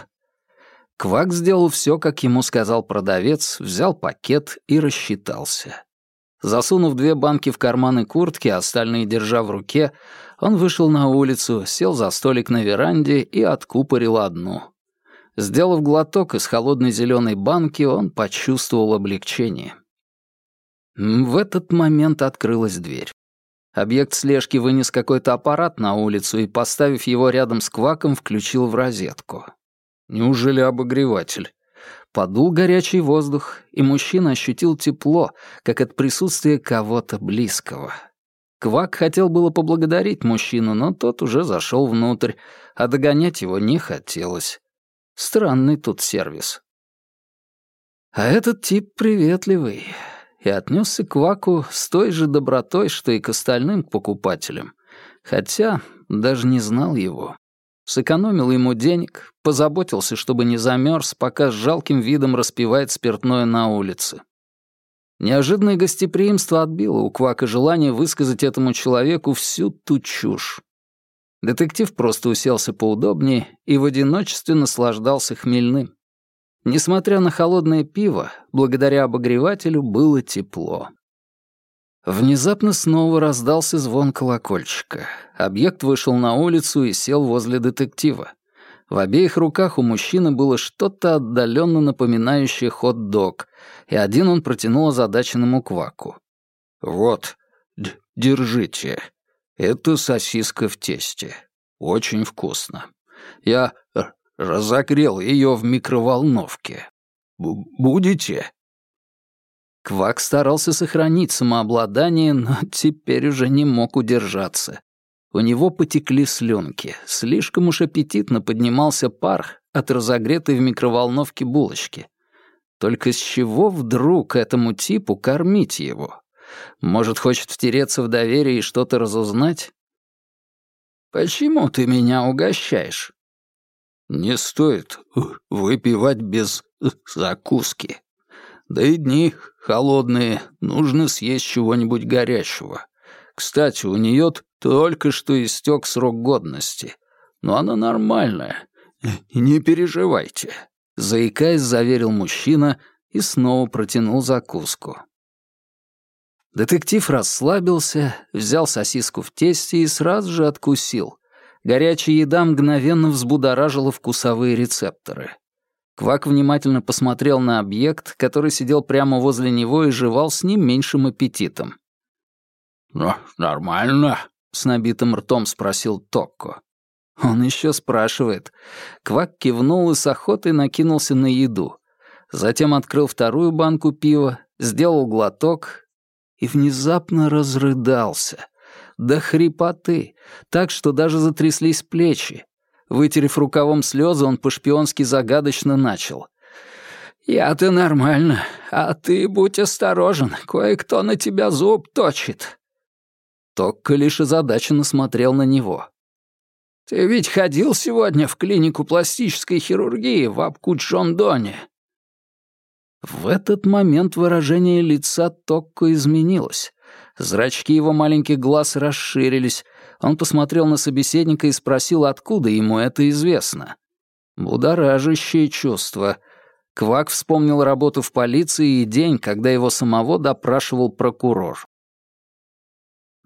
S1: Квак сделал все, как ему сказал продавец, взял пакет и рассчитался. Засунув две банки в карманы куртки, остальные держа в руке, он вышел на улицу, сел за столик на веранде и откупорил одну. Сделав глоток из холодной зеленой банки, он почувствовал облегчение. В этот момент открылась дверь. Объект слежки вынес какой-то аппарат на улицу и, поставив его рядом с кваком, включил в розетку. Неужели обогреватель? Подул горячий воздух, и мужчина ощутил тепло, как от присутствия кого-то близкого. Квак хотел было поблагодарить мужчину, но тот уже зашел внутрь, а догонять его не хотелось. Странный тут сервис. А этот тип приветливый и отнесся к Ваку с той же добротой, что и к остальным покупателям, хотя даже не знал его. Сэкономил ему денег, позаботился, чтобы не замерз, пока с жалким видом распивает спиртное на улице. Неожиданное гостеприимство отбило у Квака желание высказать этому человеку всю ту чушь. Детектив просто уселся поудобнее и в одиночестве наслаждался хмельным. Несмотря на холодное пиво, благодаря обогревателю было тепло. Внезапно снова раздался звон колокольчика. Объект вышел на улицу и сел возле детектива. В обеих руках у мужчины было что-то отдаленно напоминающее хот-дог, и один он протянул озадаченному кваку. «Вот, держите. Это сосиска в тесте. Очень вкусно. Я разогрел ее в микроволновке. Б будете?» Квак старался сохранить самообладание, но теперь уже не мог удержаться. У него потекли слюнки. Слишком уж аппетитно поднимался пар от разогретой в микроволновке булочки. Только с чего вдруг этому типу кормить его? Может, хочет втереться в доверие и что-то разузнать? «Почему ты меня угощаешь?» «Не стоит выпивать без закуски. Да и дни холодные, нужно съесть чего-нибудь горячего. Кстати, у нее только что истек срок годности. Но она нормальная. Не переживайте. Заикаясь, заверил мужчина и снова протянул закуску. Детектив расслабился, взял сосиску в тесте и сразу же откусил. Горячая еда мгновенно взбудоражила вкусовые рецепторы. Квак внимательно посмотрел на объект, который сидел прямо возле него и жевал с ним меньшим аппетитом.
S2: «Ну, нормально», — с набитым ртом спросил Токко.
S1: Он еще спрашивает. Квак кивнул и с охотой накинулся на еду. Затем открыл вторую банку пива, сделал глоток и внезапно разрыдался. До хрипоты, так что даже затряслись плечи. Вытерев рукавом слезы, он по-шпионски загадочно начал. «Я-то нормально, а ты будь осторожен, кое-кто на тебя зуб точит». Токко лишь озадаченно смотрел на него. «Ты ведь ходил сегодня в клинику пластической хирургии в Апкучондоне?» В этот момент выражение лица Токко изменилось. Зрачки его маленьких глаз расширились. Он посмотрел на собеседника и спросил, откуда ему это известно. Будоражащее чувство. Квак вспомнил работу в полиции и день, когда его самого допрашивал прокурор.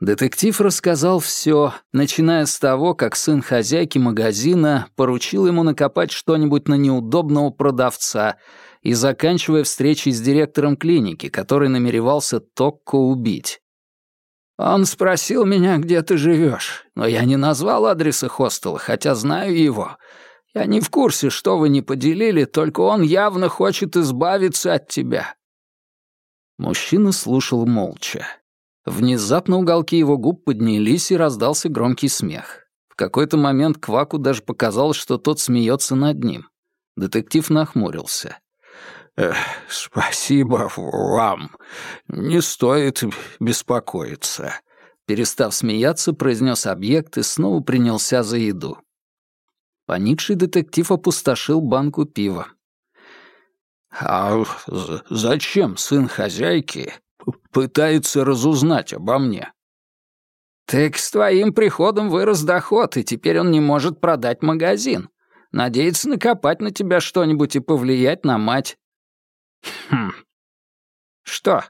S1: Детектив рассказал все, начиная с того, как сын хозяйки магазина поручил ему накопать что-нибудь на неудобного продавца и заканчивая встречей с директором клиники, который намеревался Токко убить. Он спросил меня, где ты живешь, но я не назвал адреса хостела, хотя знаю его. Я не в курсе, что вы не поделили, только он явно хочет избавиться от тебя». Мужчина слушал молча. Внезапно уголки его губ поднялись и раздался громкий смех. В какой-то момент Кваку даже показалось, что тот смеется над ним. Детектив нахмурился.
S2: «Спасибо вам. Не стоит беспокоиться».
S1: Перестав смеяться, произнес объект и снова принялся за еду. Поникший детектив опустошил банку пива.
S2: «А зачем сын хозяйки пытается разузнать обо мне?»
S1: «Так с твоим приходом вырос доход, и теперь он не может продать магазин. Надеется накопать на тебя что-нибудь и повлиять на мать.
S2: Хм.
S1: Что?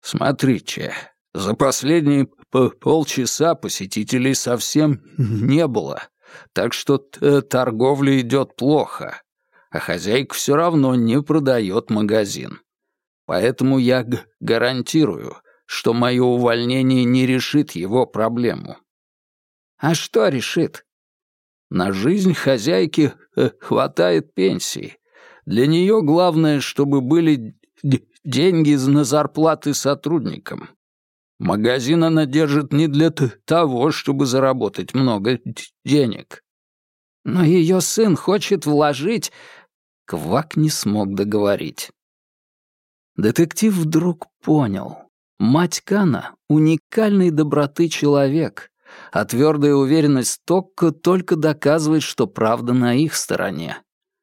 S2: Смотрите, за последние полчаса посетителей совсем не было, так что торговля идет плохо, а хозяйка все равно не продает магазин. Поэтому я гарантирую, что мое увольнение не решит его проблему.
S1: А что решит?
S2: На жизнь хозяйки э, хватает пенсии, для нее главное, чтобы были деньги на зарплаты сотрудникам. Магазин она держит не для того, чтобы заработать много денег.
S1: Но ее сын хочет вложить... Квак не смог договорить. Детектив вдруг понял. Мать Кана — уникальной доброты человек, а твердая уверенность Токко только доказывает, что правда на их стороне.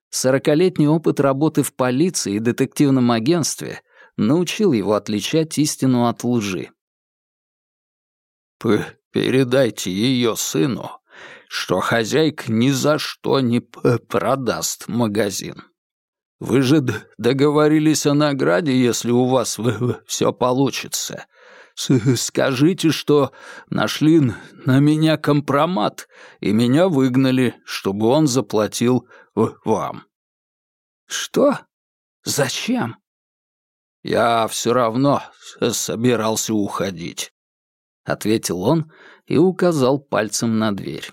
S1: Сорокалетний опыт работы в полиции и детективном агентстве научил его отличать истину от лжи.
S2: «Передайте ее сыну, что хозяйка ни за что не продаст магазин. Вы же договорились о награде, если у вас все получится. Скажите, что нашли на меня компромат, и меня выгнали, чтобы он заплатил вам».
S1: «Что? Зачем?»
S2: «Я все равно собирался уходить», — ответил он и указал пальцем на дверь.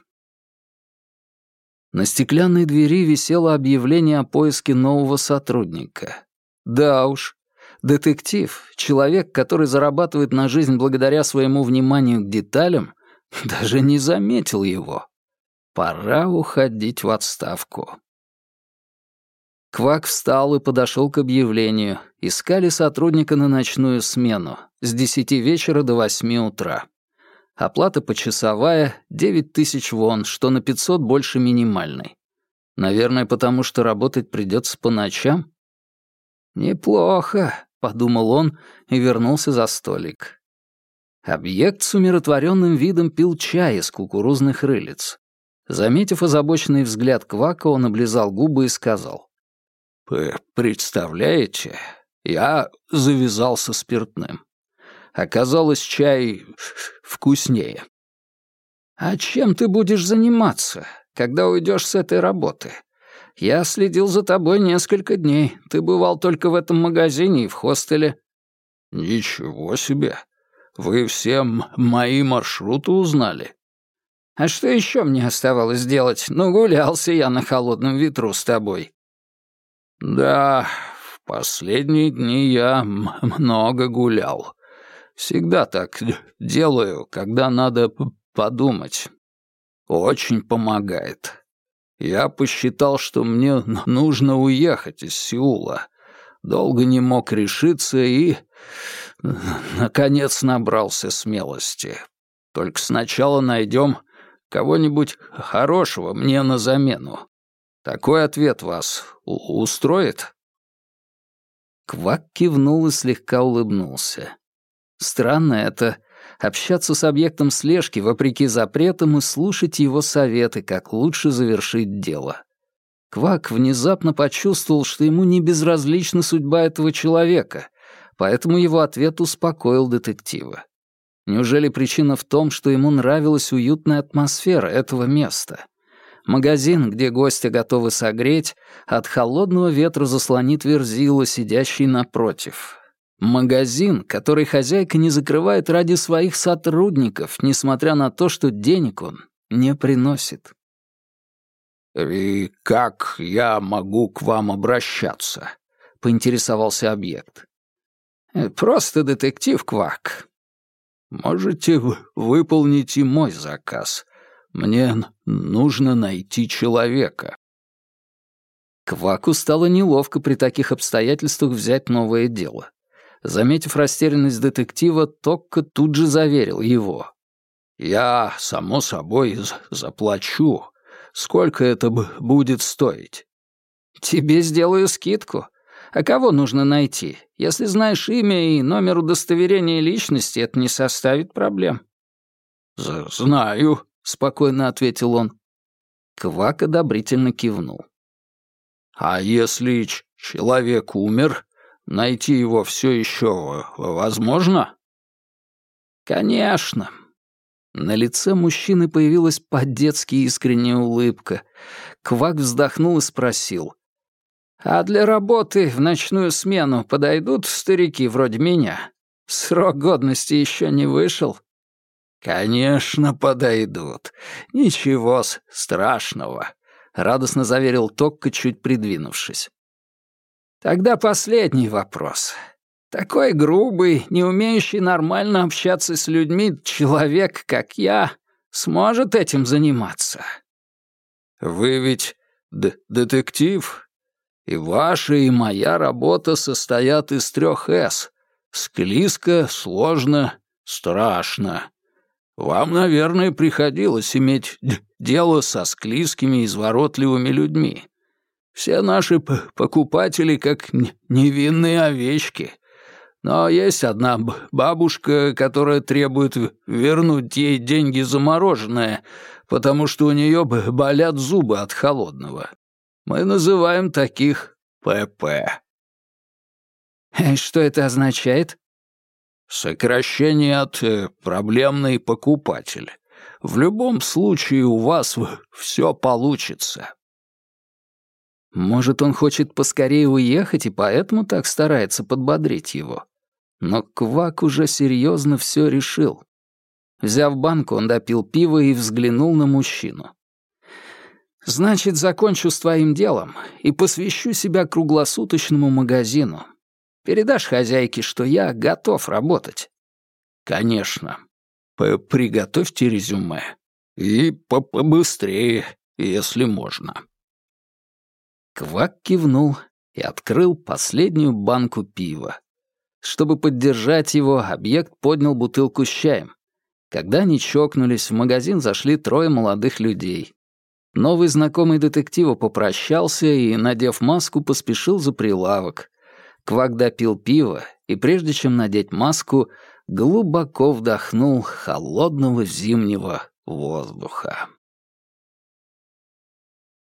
S1: На стеклянной двери висело объявление о поиске нового сотрудника. Да уж, детектив, человек, который зарабатывает на жизнь благодаря своему вниманию к деталям, даже не заметил его. Пора уходить в отставку. Квак встал и подошел к объявлению. Искали сотрудника на ночную смену с 10 вечера до 8 утра. Оплата почасовая — 9 тысяч вон, что на 500 больше минимальной. Наверное, потому что работать придется по ночам? «Неплохо», — подумал он и вернулся за столик. Объект с умиротворенным видом пил чай из кукурузных рылиц. Заметив озабоченный взгляд Квака, он облизал губы и сказал.
S2: «Представляете, я завязался спиртным. Оказалось, чай вкуснее».
S1: «А чем ты будешь заниматься, когда уйдешь с этой работы? Я следил за тобой несколько дней. Ты бывал только в этом магазине и в хостеле».
S2: «Ничего себе! Вы все мои маршруты узнали?»
S1: «А что еще мне оставалось делать? Ну, гулялся я на холодном ветру с тобой».
S2: «Да, в последние дни я много гулял. Всегда так делаю, когда надо подумать. Очень помогает. Я посчитал, что мне нужно уехать из Сеула. Долго не мог решиться и, наконец, набрался смелости. Только сначала найдем кого-нибудь хорошего мне на замену. Такой ответ вас устроит?»
S1: Квак кивнул и слегка улыбнулся. Странно это — общаться с объектом слежки вопреки запретам и слушать его советы, как лучше завершить дело. Квак внезапно почувствовал, что ему не безразлична судьба этого человека, поэтому его ответ успокоил детектива. Неужели причина в том, что ему нравилась уютная атмосфера этого места? Магазин, где гостя готовы согреть, от холодного ветра заслонит верзила, сидящий напротив. Магазин, который хозяйка не закрывает ради своих сотрудников, несмотря на то, что денег он не приносит.
S2: «И как я могу к вам обращаться?» — поинтересовался объект.
S1: «Просто детектив Квак».
S2: «Можете выполнить и мой заказ. Мне нужно найти человека».
S1: Кваку стало неловко при таких обстоятельствах взять новое дело. Заметив растерянность детектива, Токко тут же заверил его.
S2: «Я, само собой, заплачу. Сколько это будет стоить?»
S1: «Тебе сделаю скидку. А кого нужно найти? Если знаешь имя и номер удостоверения личности, это не составит проблем».
S2: «Знаю», — спокойно ответил он.
S1: Квак одобрительно кивнул.
S2: «А если человек умер, Найти его все еще возможно?»
S1: «Конечно». На лице мужчины появилась по-детски искренняя улыбка. Квак вздохнул и спросил. «А для работы в ночную смену подойдут старики вроде меня? Срок годности еще не вышел?»
S2: «Конечно, подойдут. Ничего страшного», — радостно заверил Токко, чуть придвинувшись.
S1: Тогда последний вопрос. Такой грубый, не умеющий нормально общаться с людьми человек, как я, сможет этим заниматься?
S2: Вы ведь детектив, и ваша, и моя работа состоят из трех «С». Склизко, сложно, страшно. Вам, наверное, приходилось иметь дело со склизкими, изворотливыми людьми. Все наши покупатели как невинные овечки. Но есть одна бабушка, которая требует вернуть ей деньги за мороженое, потому что у нее болят зубы от холодного. Мы называем таких ПП.
S1: Э, что это означает?
S2: Сокращение от э, проблемный покупатель. В любом случае у вас все получится.
S1: Может, он хочет поскорее уехать и поэтому так старается подбодрить его. Но Квак уже серьезно все решил. Взяв банку, он допил пиво и взглянул на мужчину. «Значит, закончу с твоим делом и посвящу себя круглосуточному магазину. Передашь хозяйке, что я готов работать?»
S2: «Конечно. П Приготовьте резюме. И побыстрее, если можно».
S1: Квак кивнул и открыл последнюю банку пива. Чтобы поддержать его, объект поднял бутылку с чаем. Когда они чокнулись, в магазин зашли трое молодых людей. Новый знакомый детектива попрощался и, надев маску, поспешил за прилавок. Квак допил пиво и, прежде чем надеть маску, глубоко вдохнул холодного зимнего воздуха.